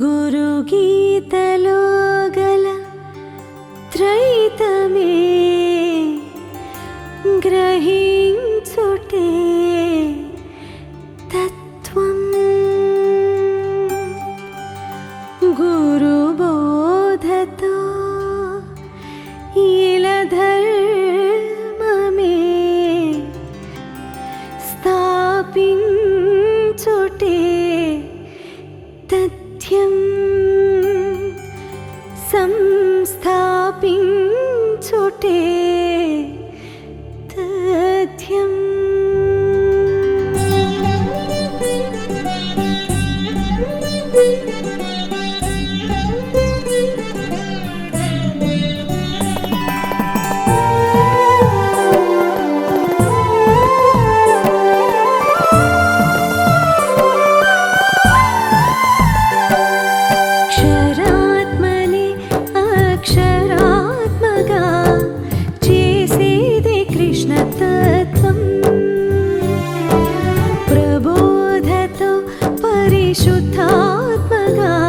गुरु गीता क्षरात्मने अक्षरात्मगा चे सेदे कृष्ण तत्त्वम् 哥哥。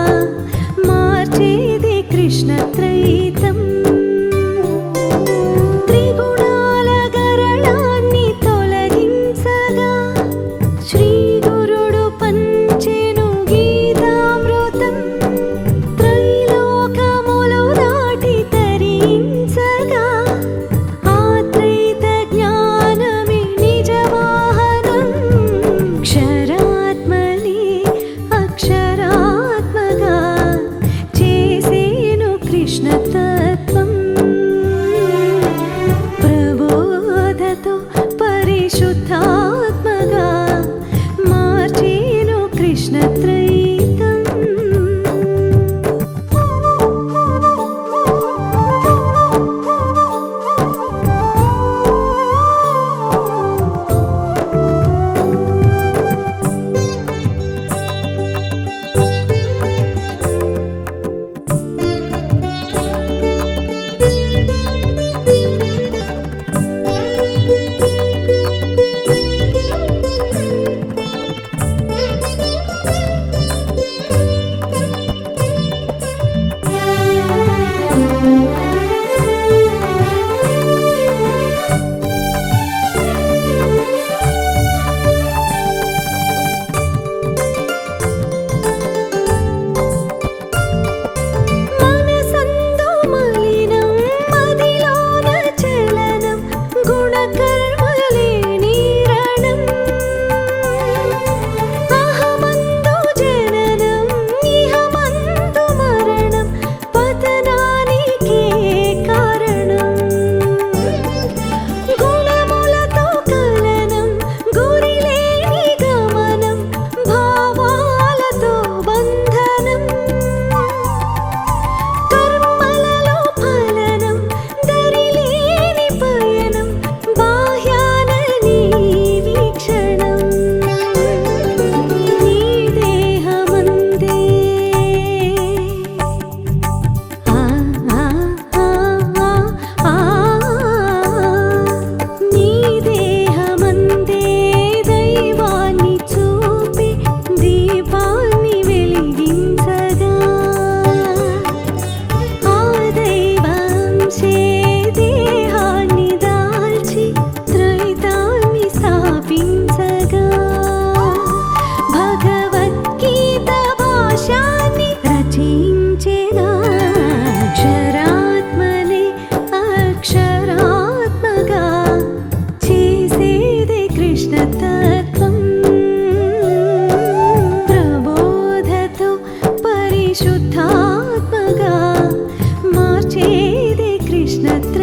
na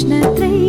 कृष्ण त्रय